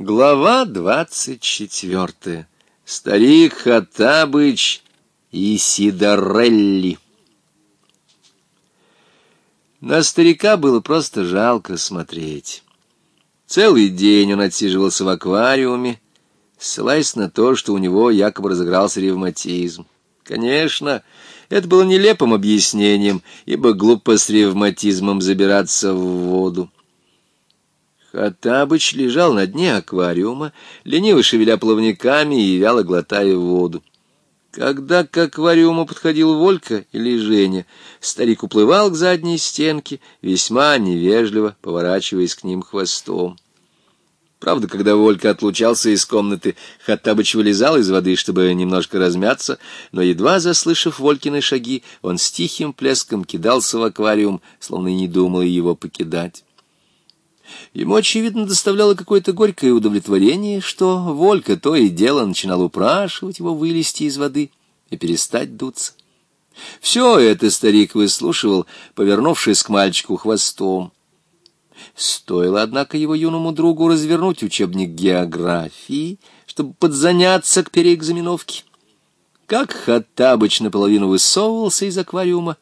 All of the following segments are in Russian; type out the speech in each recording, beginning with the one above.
Глава двадцать четвертая. Старик Хатабыч и Сидорелли. На старика было просто жалко смотреть. Целый день он отсиживался в аквариуме, ссылаясь на то, что у него якобы разыгрался ревматизм. Конечно, это было нелепым объяснением, ибо глупо с ревматизмом забираться в воду. Хаттабыч лежал на дне аквариума, лениво шевеля плавниками и вяло глотая воду. Когда к аквариуму подходил Волька или Женя, старик уплывал к задней стенке, весьма невежливо поворачиваясь к ним хвостом. Правда, когда Волька отлучался из комнаты, Хаттабыч вылезал из воды, чтобы немножко размяться, но, едва заслышав Волькины шаги, он с тихим плеском кидался в аквариум, словно не думал его покидать. Ему, очевидно, доставляло какое-то горькое удовлетворение, что Волька то и дело начинал упрашивать его вылезти из воды и перестать дуться. Все это старик выслушивал, повернувшись к мальчику хвостом. Стоило, однако, его юному другу развернуть учебник географии, чтобы подзаняться к переэкзаменовке. Как Хаттабыч наполовину высовывался из аквариума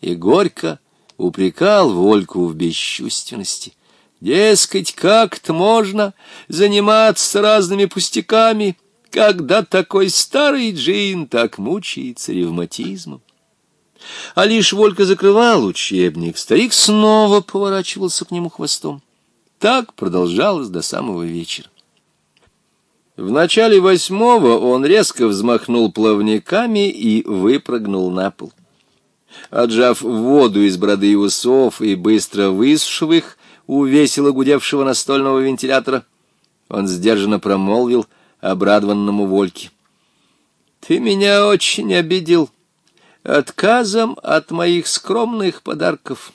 и горько упрекал Вольку в бесчувственности — Дескать, как-то можно заниматься разными пустяками, когда такой старый джин так мучается ревматизмом. А лишь Волька закрывал учебник, старик снова поворачивался к нему хвостом. Так продолжалось до самого вечера. В начале восьмого он резко взмахнул плавниками и выпрыгнул на пол. Отжав воду из бороды и усов и быстро высушив их, у весело гудевшего настольного вентилятора. Он сдержанно промолвил обрадованному Вольке. «Ты меня очень обидел отказом от моих скромных подарков.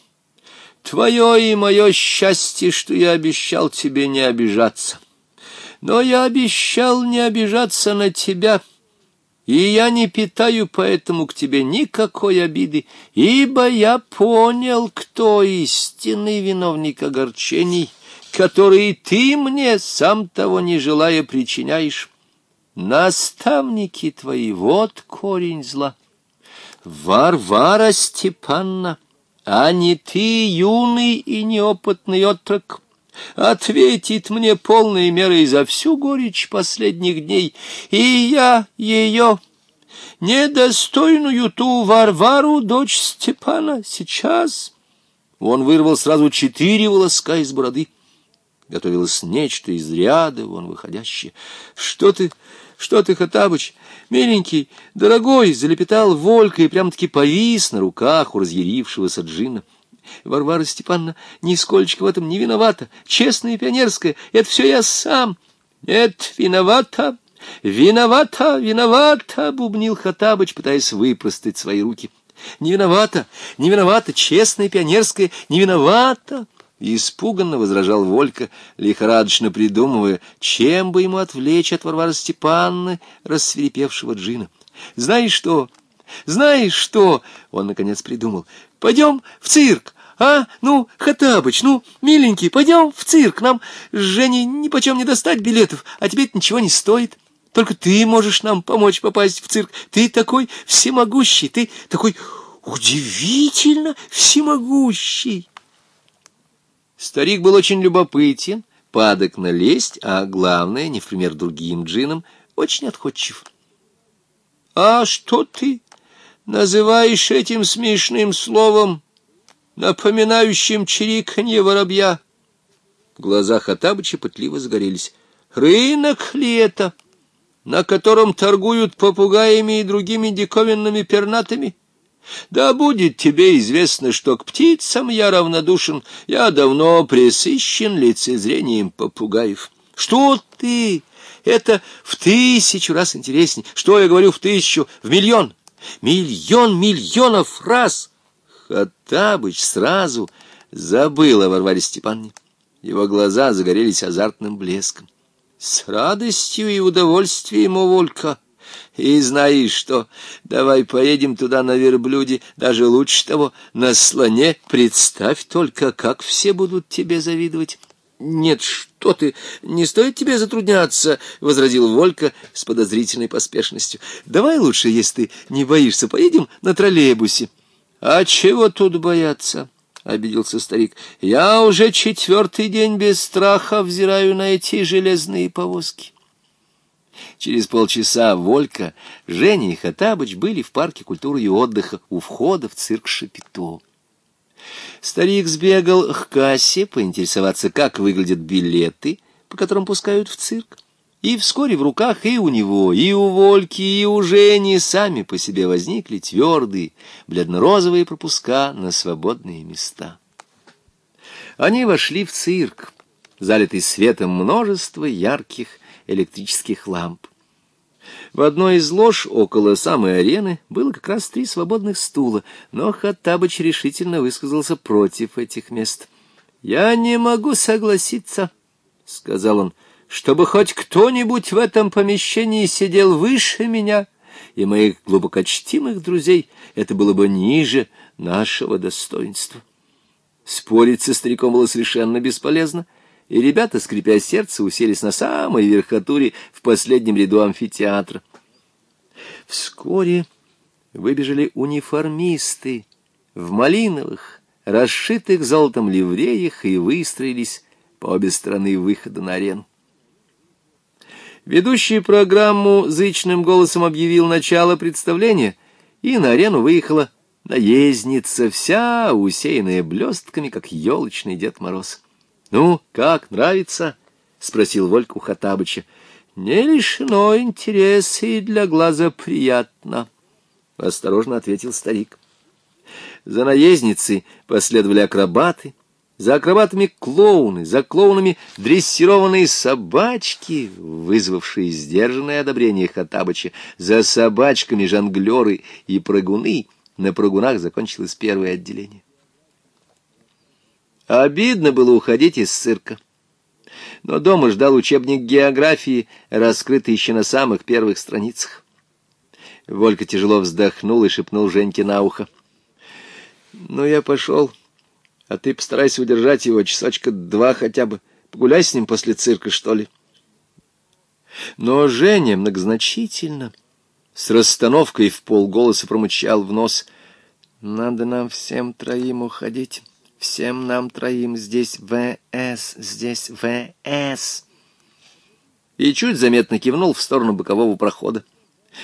Твое и мое счастье, что я обещал тебе не обижаться. Но я обещал не обижаться на тебя» и я не питаю поэтому к тебе никакой обиды, ибо я понял, кто истинный виновник огорчений, которые ты мне, сам того не желая, причиняешь. Наставники твои, вот корень зла. Варвара Степанна, а не ты, юный и неопытный отрок, ответит мне полной мерой за всю горечь последних дней, и я ее, недостойную ту Варвару, дочь Степана, сейчас... Он вырвал сразу четыре волоска из бороды. Готовилось нечто из ряда вон выходящее. — Что ты, что ты, Хатабыч, миленький, дорогой, — залепетал Волька и прямо-таки повис на руках у разъярившегося джина. Варвара Степановна нисколько в этом не виновата. Честная и пионерская. Это все я сам. Нет, виновата. Виновата, виновата, бубнил Хатабыч, пытаясь выпростать свои руки. Не виновата, не виновата, честная и пионерская, не виновата. Испуганно возражал Волька, лихорадочно придумывая, чем бы ему отвлечь от Варвары Степанны, рассверепевшего джина. «Знаешь что?» Знаешь что? Он, наконец, придумал. Пойдем в цирк. А, ну, Хатабыч, ну, миленький, пойдем в цирк. Нам с Женей нипочем не достать билетов, а тебе это ничего не стоит. Только ты можешь нам помочь попасть в цирк. Ты такой всемогущий, ты такой удивительно всемогущий. Старик был очень любопытен, падок на лесть, а главное, не в пример другим джинам, очень отходчив. — А что ты? называешь этим смешным словом, напоминающим чириканье воробья. Глаза Хатабыча пытливо сгорелись. Рынок ли это, на котором торгуют попугаями и другими диковинными пернатами? Да будет тебе известно, что к птицам я равнодушен, я давно пресыщен лицезрением попугаев. Что ты? Это в тысячу раз интереснее. Что я говорю в тысячу? В миллион? миллион миллионов раз. Хаттабыч сразу забыл о Варваре Степановне. Его глаза загорелись азартным блеском. С радостью и удовольствием, о, И знаешь что, давай поедем туда на верблюде, даже лучше того, на слоне. Представь только, как все будут тебе завидовать. «Нет, что ты! Не стоит тебе затрудняться!» — возразил Волька с подозрительной поспешностью. «Давай лучше, если ты не боишься, поедем на троллейбусе». «А чего тут бояться?» — обиделся старик. «Я уже четвертый день без страха взираю на эти железные повозки». Через полчаса Волька, Женя и Хатабыч были в парке культуры и отдыха у входа в цирк Шапито. Старик сбегал к кассе поинтересоваться, как выглядят билеты, по которым пускают в цирк. И вскоре в руках и у него, и у Вольки, и у Жени сами по себе возникли твердые, бледно-розовые пропуска на свободные места. Они вошли в цирк, залитый светом множества ярких электрических ламп. В одной из лож около самой арены было как раз три свободных стула, но Хаттабыч решительно высказался против этих мест. «Я не могу согласиться», — сказал он, — «чтобы хоть кто-нибудь в этом помещении сидел выше меня и моих глубокочтимых друзей, это было бы ниже нашего достоинства». Спорить со стариком было совершенно бесполезно, — и ребята, скрипя сердце, уселись на самой верхотуре в последнем ряду амфитеатра. Вскоре выбежали униформисты в малиновых, расшитых золотом ливреях и выстроились по обе стороны выхода на арену. Ведущий программу зычным голосом объявил начало представления, и на арену выехала наездница, вся усеянная блестками, как елочный Дед Мороз. Ну, как, нравится? — спросил Вольку Хатабыча. — Не лишено интереса и для глаза приятно, — осторожно ответил старик. За наездницей последовали акробаты, за акробатами клоуны, за клоунами дрессированные собачки, вызвавшие сдержанное одобрение Хатабыча, за собачками жонглеры и прыгуны. На прыгунах закончилось первое отделение. А обидно было уходить из цирка. Но дома ждал учебник географии, раскрытый еще на самых первых страницах. Волька тяжело вздохнул и шепнул Женьке на ухо. «Ну, я пошел, а ты постарайся удержать его часочка два хотя бы. Погуляй с ним после цирка, что ли». Но Женя многозначительно, с расстановкой в полголоса промычал в нос. «Надо нам всем троим уходить». Всем нам троим здесь В.С., здесь В.С. И чуть заметно кивнул в сторону бокового прохода.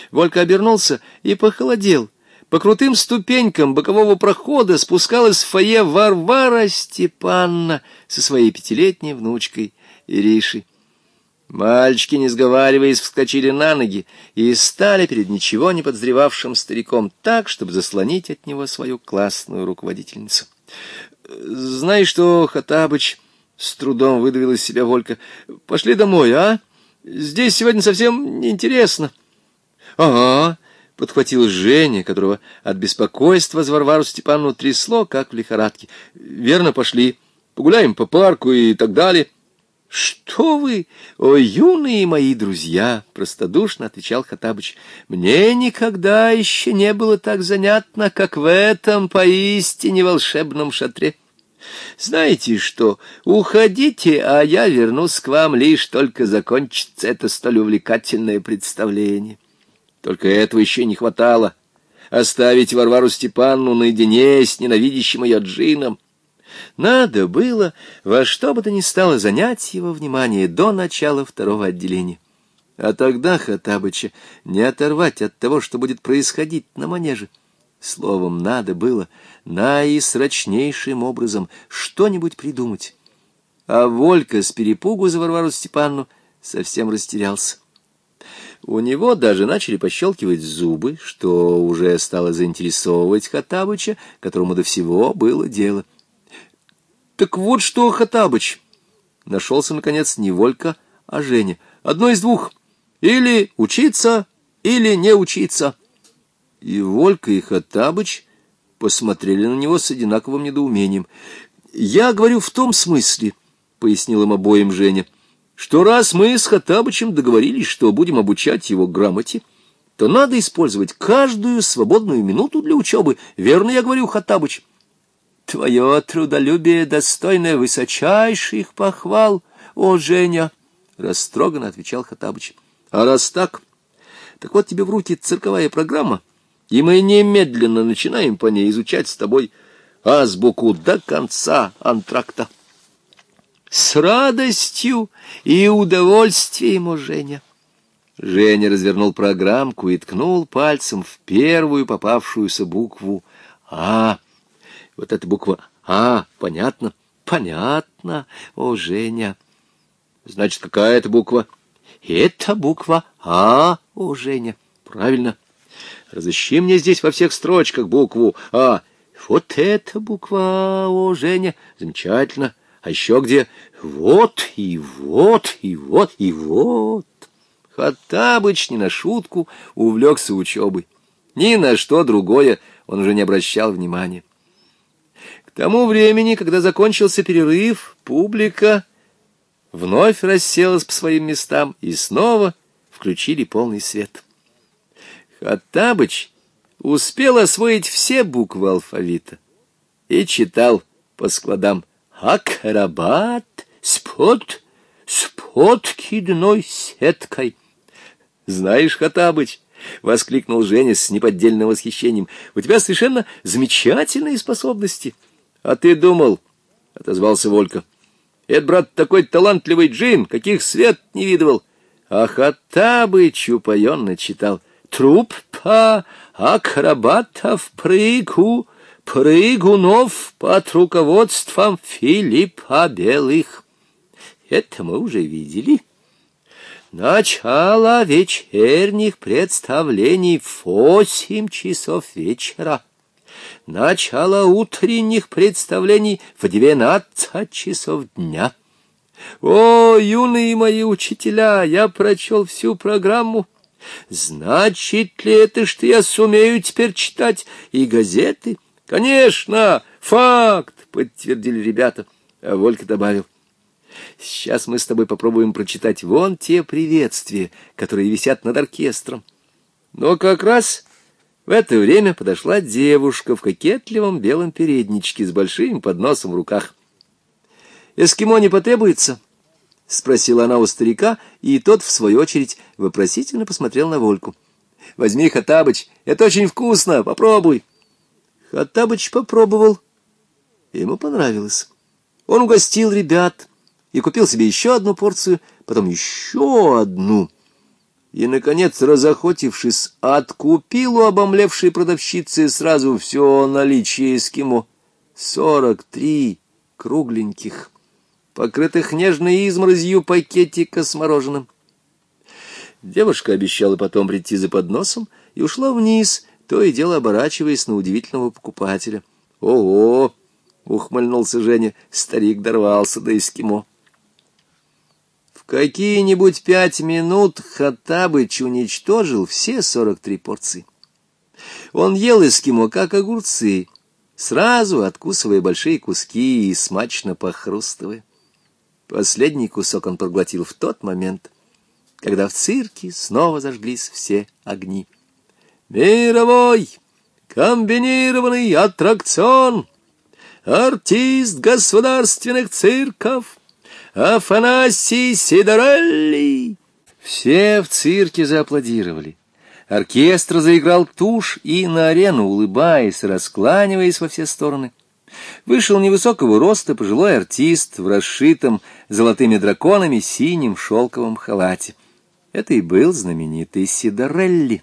Волька обернулся и похолодел. По крутым ступенькам бокового прохода спускалась в фойе Варвара Степанна со своей пятилетней внучкой Иришей. Мальчики, не сговариваясь, вскочили на ноги и стали перед ничего не подозревавшим стариком так, чтобы заслонить от него свою классную руководительницу. Знаешь что, Хатабыч, с трудом выдавил из себя Волька, пошли домой, а? Здесь сегодня совсем неинтересно. Ага, подхватил Женя, которого от беспокойства с Варвару Степановну трясло, как в лихорадке. Верно, пошли. Погуляем по парку и так далее. «Что вы, о юные мои друзья!» — простодушно отвечал Хатабыч. «Мне никогда еще не было так занятно, как в этом поистине волшебном шатре. Знаете что, уходите, а я вернусь к вам, лишь только закончится это столь увлекательное представление». Только этого еще не хватало — оставить Варвару Степанну наедине с ненавидящим ее джином. Надо было во что бы то ни стало занять его внимание до начала второго отделения. А тогда Хаттабыча не оторвать от того, что будет происходить на манеже. Словом, надо было наисрочнейшим образом что-нибудь придумать. А Волька с перепугу за Варвару Степанну совсем растерялся. У него даже начали пощелкивать зубы, что уже стало заинтересовывать Хаттабыча, которому до всего было дело — так вот что, Хатабыч. Нашелся, наконец, не Волька, а Женя. Одно из двух. Или учиться, или не учиться. И Волька, и Хатабыч посмотрели на него с одинаковым недоумением. «Я говорю в том смысле», — пояснил им обоим Женя, «что раз мы с Хатабычем договорились, что будем обучать его грамоте, то надо использовать каждую свободную минуту для учебы. Верно я говорю, Хатабыч?» Твое трудолюбие достойно высочайших похвал, о, Женя! — растроганно отвечал Хатабыч. — А раз так, так вот тебе в руки цирковая программа, и мы немедленно начинаем по ней изучать с тобой азбуку до конца антракта. — С радостью и удовольствием, о, Женя! Женя развернул программку и ткнул пальцем в первую попавшуюся букву «А». Вот эта буква «А», понятно? Понятно, о, Женя. Значит, какая это буква? Это буква «А», о, Женя. Правильно. Разыщи мне здесь во всех строчках букву «А». Вот эта буква «А», о, Женя. Замечательно. А еще где? Вот и вот и вот и вот. Хаттабыч не на шутку увлекся учебой. Ни на что другое он уже не обращал внимания тому времени, когда закончился перерыв, публика вновь расселась по своим местам и снова включили полный свет. Хаттабыч успел освоить все буквы алфавита и читал по складам «Акрабат», «Спот», «Спот кидной сеткой». «Знаешь, Хаттабыч», — воскликнул Женя с неподдельным восхищением, — «у тебя совершенно замечательные способности». А ты думал, — отозвался Волька. — Это, брат, такой талантливый джин, каких свет не видывал. А Хаттабыч упоенно читал. Труппа акробатов прыгу, прыгунов под руководством Филиппа Белых. Это мы уже видели. Начало вечерних представлений в восемь часов вечера начало утренних представлений в двенадцать часов дня. О, юные мои учителя, я прочел всю программу. Значит ли это, что я сумею теперь читать и газеты? Конечно, факт, подтвердили ребята. А Волька добавил. Сейчас мы с тобой попробуем прочитать вон те приветствия, которые висят над оркестром. Но как раз в это время подошла девушка в кокетливом белом передничке с большим подносом в руках. «Эскимо не потребуется?» — спросила она у старика, и тот, в свою очередь, вопросительно посмотрел на Вольку. «Возьми, Хатабыч, это очень вкусно, попробуй!» Хатабыч попробовал. Ему понравилось. Он угостил ребят и купил себе еще одну порцию, потом еще одну — и, наконец, разохотившись, откупил у обомлевшей продавщицы сразу все наличие эскимо. Сорок три кругленьких, покрытых нежной изморозью пакетика с мороженым. Девушка обещала потом прийти за подносом и ушла вниз, то и дело оборачиваясь на удивительного покупателя. «Ого!» — ухмыльнулся Женя. Старик дорвался до эскимо какие-нибудь пять минут Хаттабыч уничтожил все сорок три порции. Он ел эскимо, как огурцы, сразу откусывая большие куски и смачно похрустывая. Последний кусок он проглотил в тот момент, когда в цирке снова зажглись все огни. «Мировой комбинированный аттракцион!» «Артист государственных цирков!» Афанасий Сидорелли!» Все в цирке зааплодировали. Оркестр заиграл тушь и на арену, улыбаясь, раскланиваясь во все стороны. Вышел невысокого роста пожилой артист в расшитом золотыми драконами синем шелковом халате. Это и был знаменитый Сидорелли.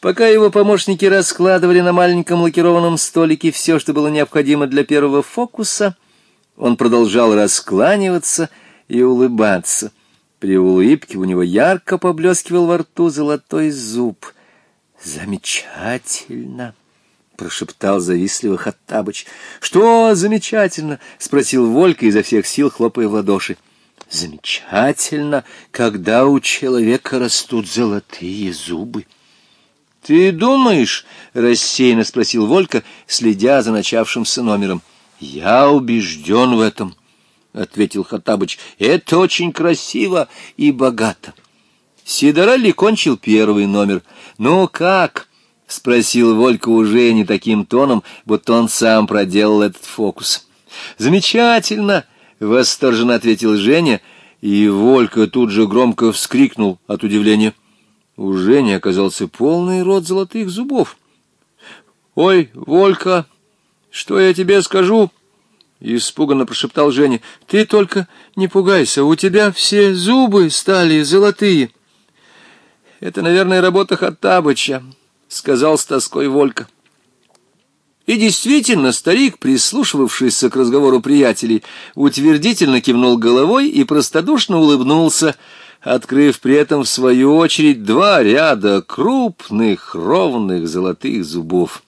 Пока его помощники раскладывали на маленьком лакированном столике все, что было необходимо для первого фокуса — он продолжал раскланиваться и улыбаться. При улыбке у него ярко поблескивал во рту золотой зуб. «Замечательно!» — прошептал завистливо Хаттабыч. «Что замечательно?» — спросил Волька изо всех сил, хлопая в ладоши. «Замечательно, когда у человека растут золотые зубы». «Ты думаешь?» — рассеянно спросил Волька, следя за начавшимся номером. — я убежден в этом, — ответил Хатабыч. Это очень красиво и богато. Сидорали кончил первый номер. Ну как? — спросил Волька уже не таким тоном, будто он сам проделал этот фокус. Замечательно! — восторженно ответил Женя, и Волька тут же громко вскрикнул от удивления. У Жени оказался полный рот золотых зубов. — Ой, Волька! Что я тебе скажу? Испуганно прошептал Женя. Ты только не пугайся, у тебя все зубы стали золотые. Это, наверное, работа Хаттабыча, сказал с тоской Волька. И действительно, старик, прислушивавшийся к разговору приятелей, утвердительно кивнул головой и простодушно улыбнулся, открыв при этом, в свою очередь, два ряда крупных ровных золотых зубов.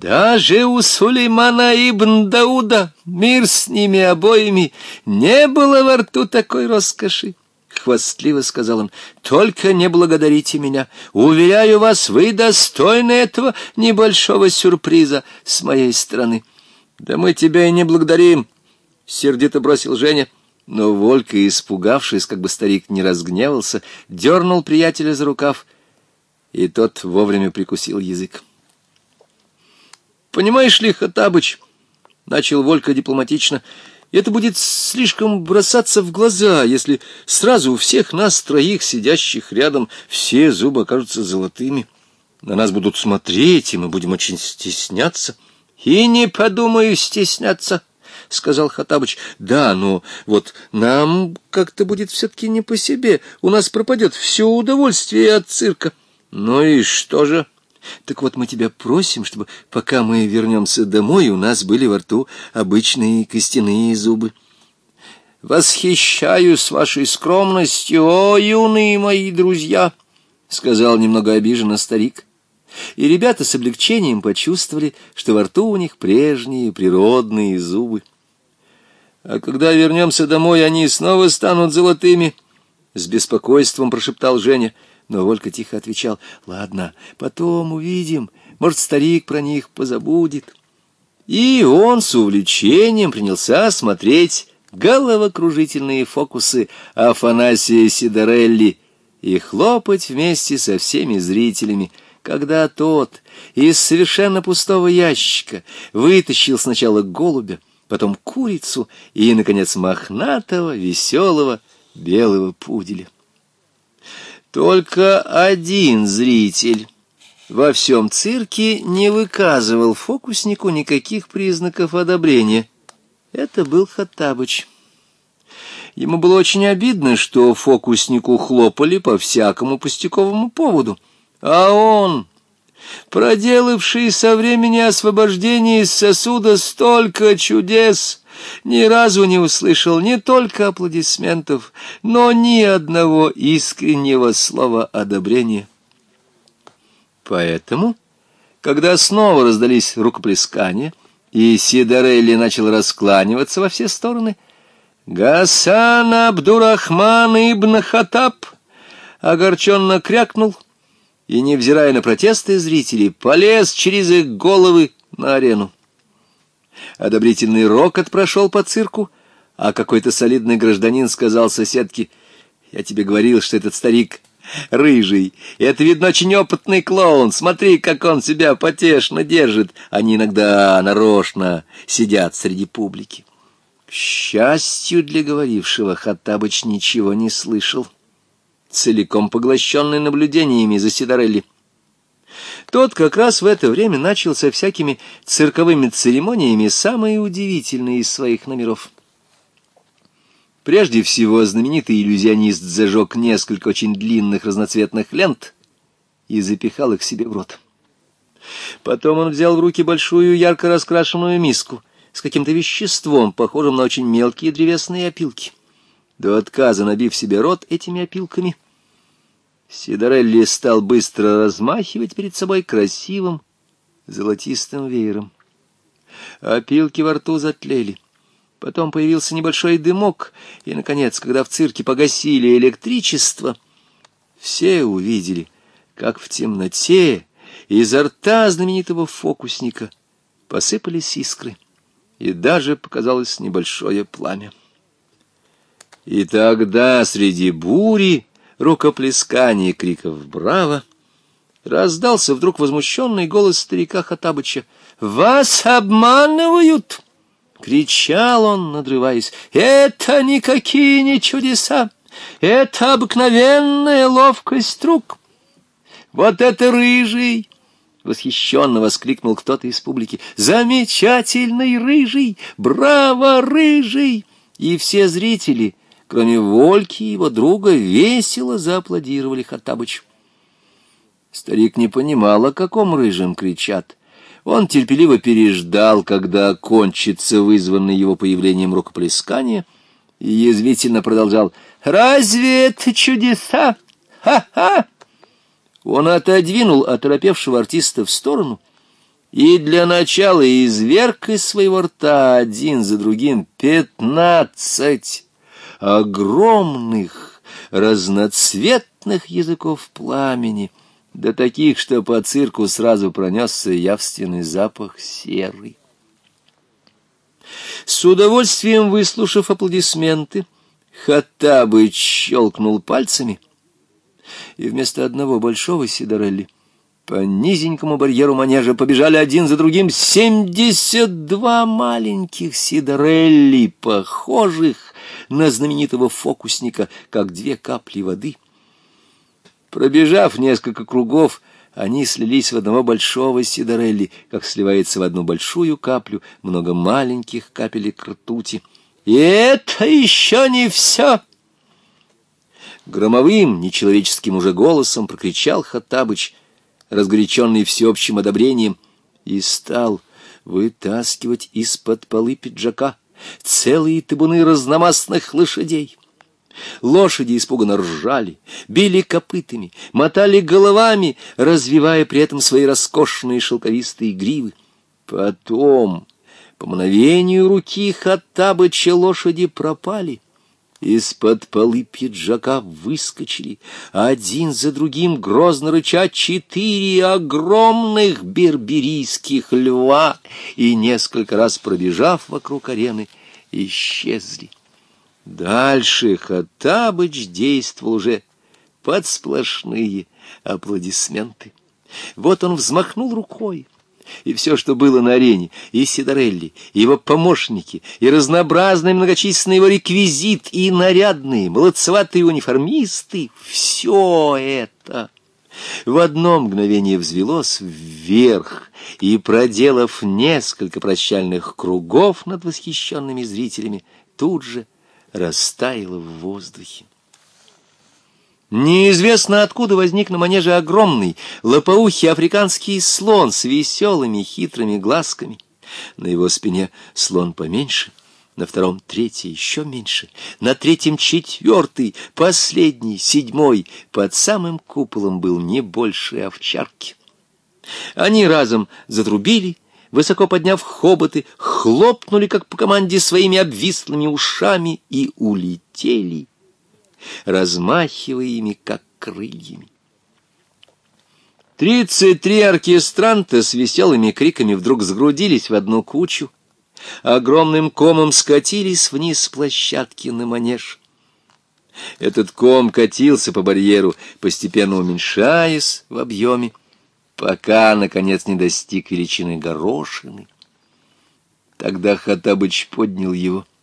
Даже у Сулеймана ибн Дауда, мир с ними обоими, не было во рту такой роскоши. Хвастливо сказал он, только не благодарите меня. Уверяю вас, вы достойны этого небольшого сюрприза с моей стороны. Да мы тебя и не благодарим, сердито бросил Женя. Но Волька, испугавшись, как бы старик не разгневался, дернул приятеля за рукав, и тот вовремя прикусил язык. «Понимаешь ли, Хатабыч, — начал Волька дипломатично, — это будет слишком бросаться в глаза, если сразу у всех нас троих, сидящих рядом, все зубы окажутся золотыми. На нас будут смотреть, и мы будем очень стесняться». «И не подумаю стесняться», — сказал Хатабыч. «Да, но вот нам как-то будет все-таки не по себе. У нас пропадет все удовольствие от цирка». «Ну и что же?» Так вот, мы тебя просим, чтобы, пока мы вернемся домой, у нас были во рту обычные костяные зубы. «Восхищаюсь вашей скромностью, о, юные мои друзья!» — сказал немного обиженно старик. И ребята с облегчением почувствовали, что во рту у них прежние природные зубы. «А когда вернемся домой, они снова станут золотыми!» — с беспокойством прошептал Женя — но Волька тихо отвечал, «Ладно, потом увидим, может, старик про них позабудет». И он с увлечением принялся смотреть головокружительные фокусы Афанасия Сидорелли и хлопать вместе со всеми зрителями, когда тот из совершенно пустого ящика вытащил сначала голубя, потом курицу и, наконец, мохнатого, веселого белого пуделя. Только один зритель во всем цирке не выказывал фокуснику никаких признаков одобрения. Это был Хаттабыч. Ему было очень обидно, что фокуснику хлопали по всякому пустяковому поводу. А он, проделавший со времени освобождения из сосуда столько чудес, ни разу не услышал не только аплодисментов, но ни одного искреннего слова одобрения. Поэтому, когда снова раздались рукоплескания, и Сидорелли начал раскланиваться во все стороны, «Гасан Абдурахман ибн Хатаб!» огорченно крякнул и, невзирая на протесты зрителей, полез через их головы на арену. Одобрительный рокот прошел по цирку, а какой-то солидный гражданин сказал соседке, «Я тебе говорил, что этот старик рыжий. Это, видно, очень опытный клоун. Смотри, как он себя потешно держит. Они иногда нарочно сидят среди публики. К счастью для говорившего, Хаттабыч ничего не слышал, целиком поглощенный наблюдениями за Сидорелли. Тот как раз в это время начал со всякими цирковыми церемониями самые удивительные из своих номеров. Прежде всего, знаменитый иллюзионист зажег несколько очень длинных разноцветных лент и запихал их себе в рот. Потом он взял в руки большую ярко раскрашенную миску с каким-то веществом, похожим на очень мелкие древесные опилки. До отказа набив себе рот этими опилками — Сидорелли стал быстро размахивать перед собой красивым золотистым веером. Опилки во рту затлели. Потом появился небольшой дымок, и, наконец, когда в цирке погасили электричество, все увидели, как в темноте изо рта знаменитого фокусника посыпались искры, и даже показалось небольшое пламя. И тогда среди бури рукоплесканий и криков «Браво!» раздался вдруг возмущенный голос старика Хатабыча. «Вас обманывают!» — кричал он, надрываясь. «Это никакие не чудеса! Это обыкновенная ловкость рук!» «Вот это рыжий!» — восхищенно воскликнул кто-то из публики. «Замечательный рыжий! Браво, рыжий!» И все зрители — Кроме Вольки и его друга весело зааплодировали Хаттабычу. Старик не понимал, о каком рыжем кричат. Он терпеливо переждал, когда кончится вызванный его появлением рукоплескание, и язвительно продолжал «Разве это чудеса? Ха-ха!» Он отодвинул оторопевшего артиста в сторону и для начала изверг из своего рта один за другим пятнадцать огромных разноцветных языков пламени, до таких, что по цирку сразу пронесся явственный запах серы. С удовольствием выслушав аплодисменты, Хаттабыч щелкнул пальцами, и вместо одного большого Сидорелли по низенькому барьеру манежа побежали один за другим семьдесят два маленьких Сидорелли, похожих на знаменитого фокусника, как две капли воды. Пробежав несколько кругов, они слились в одного большого сидорелли, как сливается в одну большую каплю много маленьких капелек ртути. И это еще не все! Громовым, нечеловеческим уже голосом прокричал Хаттабыч, разгоряченный всеобщим одобрением, и стал вытаскивать из-под полы пиджака целые табуны разномастных лошадей. Лошади испуганно ржали, били копытами, мотали головами, развивая при этом свои роскошные шелковистые гривы. Потом, по мгновению руки Хаттабыча, лошади пропали — из-под полы пиджака выскочили один за другим грозно рыча четыре огромных берберийских льва и, несколько раз пробежав вокруг арены, исчезли. Дальше Хаттабыч действовал уже под сплошные аплодисменты. Вот он взмахнул рукой и все, что было на арене, и Сидорелли, и его помощники, и разнообразный многочисленный его реквизит, и нарядные, молодцеватые униформисты — все это в одно мгновение взвелось вверх, и, проделав несколько прощальных кругов над восхищенными зрителями, тут же растаяло в воздухе. Неизвестно откуда возник на манеже огромный, лопоухий африканский слон с веселыми хитрыми глазками. На его спине слон поменьше, на втором третий еще меньше, на третьем четвертый, последний, седьмой. Под самым куполом был не больше овчарки. Они разом затрубили, высоко подняв хоботы, хлопнули, как по команде, своими обвислыми ушами и улетели размахивая ими, как крыльями. Тридцать три оркестранта с веселыми криками вдруг сгрудились в одну кучу, огромным комом скатились вниз с площадки на манеж. Этот ком катился по барьеру, постепенно уменьшаясь в объеме, пока, наконец, не достиг величины горошины. Тогда Хатабыч поднял его —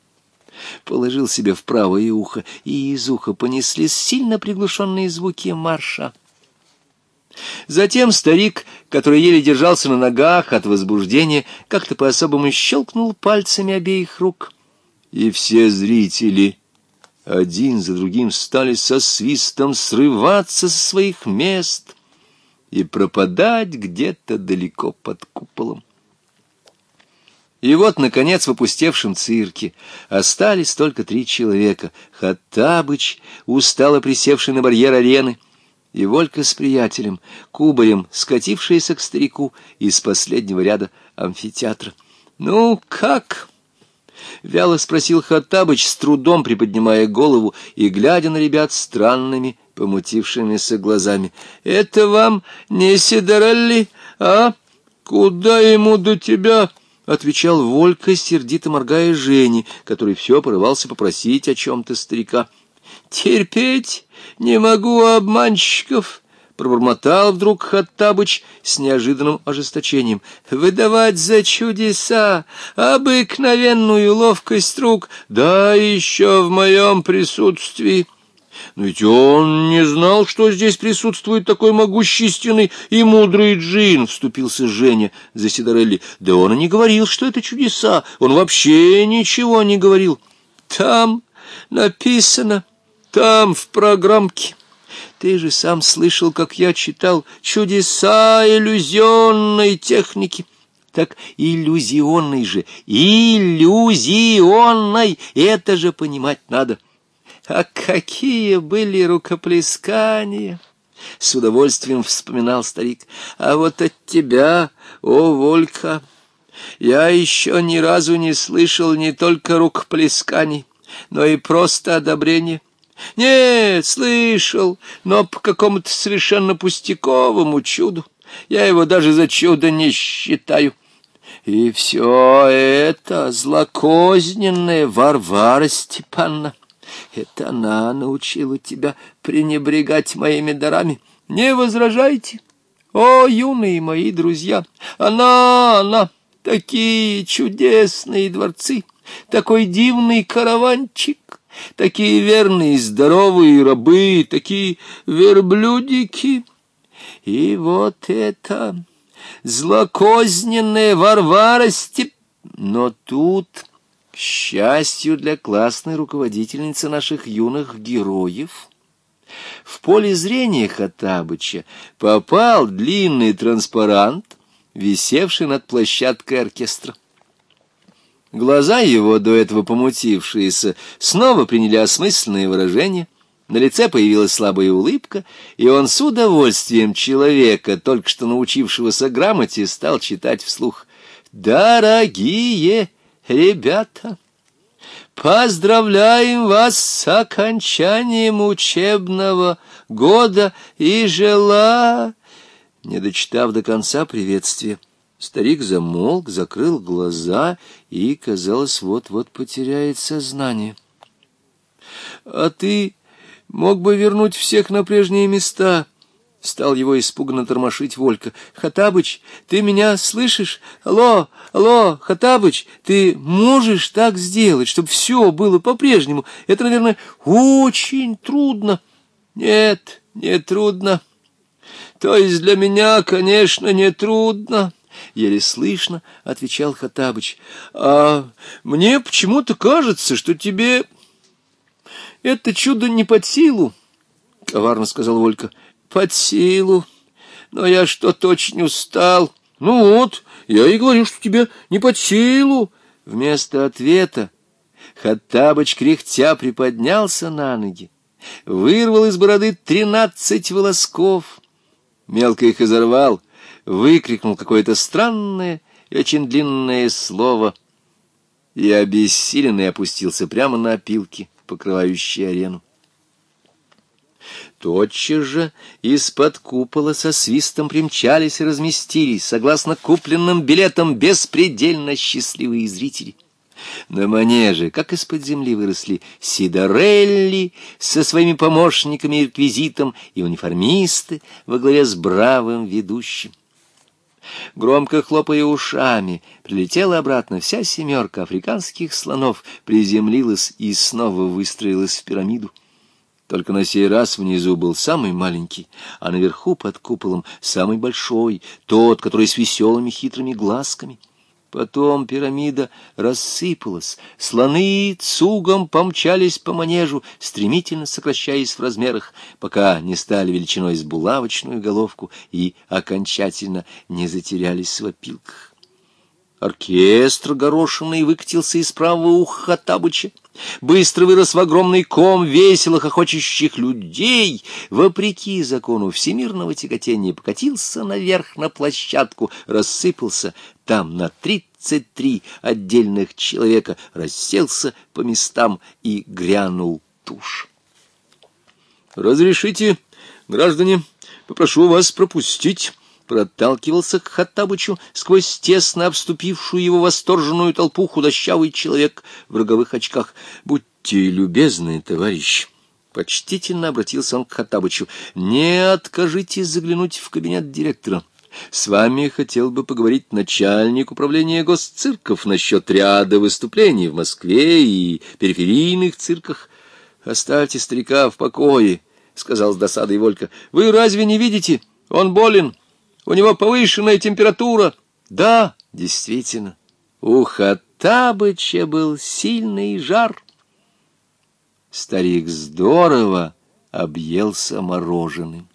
положил себе в правое ухо, и из уха понеслись сильно приглушенные звуки марша. Затем старик, который еле держался на ногах от возбуждения, как-то по-особому щелкнул пальцами обеих рук. И все зрители один за другим стали со свистом срываться со своих мест и пропадать где-то далеко под куполом. И вот, наконец, в опустевшем цирке остались только три человека. Хаттабыч, устало присевший на барьер арены, и Волька с приятелем, кубарем, скатившиеся к старику из последнего ряда амфитеатра. «Ну, как?» — вяло спросил Хаттабыч, с трудом приподнимая голову и глядя на ребят странными, помутившимися глазами. «Это вам не Сидорелли, а? Куда ему до тебя?» — отвечал Волька, сердито моргая Жене, который все порывался попросить о чем-то старика. — Терпеть не могу обманщиков! — пробормотал вдруг Хаттабыч с неожиданным ожесточением. — Выдавать за чудеса обыкновенную ловкость рук, да еще в моем присутствии! — но ведь он не знал, что здесь присутствует такой могущественный и мудрый джин, — вступился Женя за Сидорелли. Да он и не говорил, что это чудеса. Он вообще ничего не говорил. Там написано, там в программке. Ты же сам слышал, как я читал «Чудеса иллюзионной техники». Так иллюзионной же, иллюзионной, это же понимать надо. — а какие были рукоплескания! С удовольствием вспоминал старик. А вот от тебя, о, Волька, я еще ни разу не слышал не только рукоплесканий, но и просто одобрения. Нет, слышал, но по какому-то совершенно пустяковому чуду. Я его даже за чудо не считаю. И все это злокозненная Варвара Степановна. Это она научила тебя пренебрегать моими дарами. Не возражайте. О, юные мои друзья, она, она, такие чудесные дворцы, такой дивный караванчик, такие верные здоровые рабы, такие верблюдики. И вот это злокозненная Варвара Степ... Но тут к счастью для классной руководительницы наших юных героев, в поле зрения Хаттабыча попал длинный транспарант, висевший над площадкой оркестра. Глаза его, до этого помутившиеся, снова приняли осмысленные выражения. На лице появилась слабая улыбка, и он с удовольствием человека, только что научившегося грамоте, стал читать вслух. «Дорогие!» Ребята, поздравляем вас с окончанием учебного года и жела... Не дочитав до конца приветствия, старик замолк, закрыл глаза и, казалось, вот-вот потеряет сознание. — А ты мог бы вернуть всех на прежние места, — Стал его испуганно тормошить Волька. «Хатабыч, ты меня слышишь? Алло, алло, Хатабыч, ты можешь так сделать, чтобы все было по-прежнему? Это, наверное, очень трудно». «Нет, не трудно. То есть для меня, конечно, не трудно». — еле слышно отвечал Хатабыч. — А мне почему-то кажется, что тебе это чудо не под силу, — коварно сказал Волька под силу. Но я что-то очень устал. Ну вот, я и говорю, что тебе не под силу. Вместо ответа Хаттабыч кряхтя приподнялся на ноги, вырвал из бороды тринадцать волосков, мелко их изорвал, выкрикнул какое-то странное и очень длинное слово и обессиленный опустился прямо на опилки, покрывающие арену. Тотчас же из-под купола со свистом примчались и разместились, согласно купленным билетам, беспредельно счастливые зрители. На манеже, как из-под земли, выросли Сидорелли со своими помощниками и реквизитом, и униформисты во главе с бравым ведущим. Громко хлопая ушами, прилетела обратно вся семерка африканских слонов, приземлилась и снова выстроилась в пирамиду. Только на сей раз внизу был самый маленький, а наверху под куполом самый большой, тот, который с веселыми хитрыми глазками. Потом пирамида рассыпалась, слоны цугом помчались по манежу, стремительно сокращаясь в размерах, пока не стали величиной с булавочную головку и окончательно не затерялись в опилках. Оркестр горошиный выкатился из правого уха Хаттабыча быстро вырос в огромный ком веселых хохочущих людей, вопреки закону всемирного тяготения покатился наверх на площадку, рассыпался там на тридцать три отдельных человека, расселся по местам и грянул тушь. «Разрешите, граждане, попрошу вас пропустить» проталкивался к Хаттабычу сквозь тесно обступившую его восторженную толпу худощавый человек в роговых очках. «Будьте любезны, товарищ!» Почтительно обратился он к Хаттабычу. «Не откажите заглянуть в кабинет директора. С вами хотел бы поговорить начальник управления госцирков насчет ряда выступлений в Москве и периферийных цирках. Оставьте старика в покое», — сказал с досадой Волька. «Вы разве не видите? Он болен». У него повышенная температура. Да, действительно, у Хаттабыча был сильный жар. Старик здорово объелся мороженым.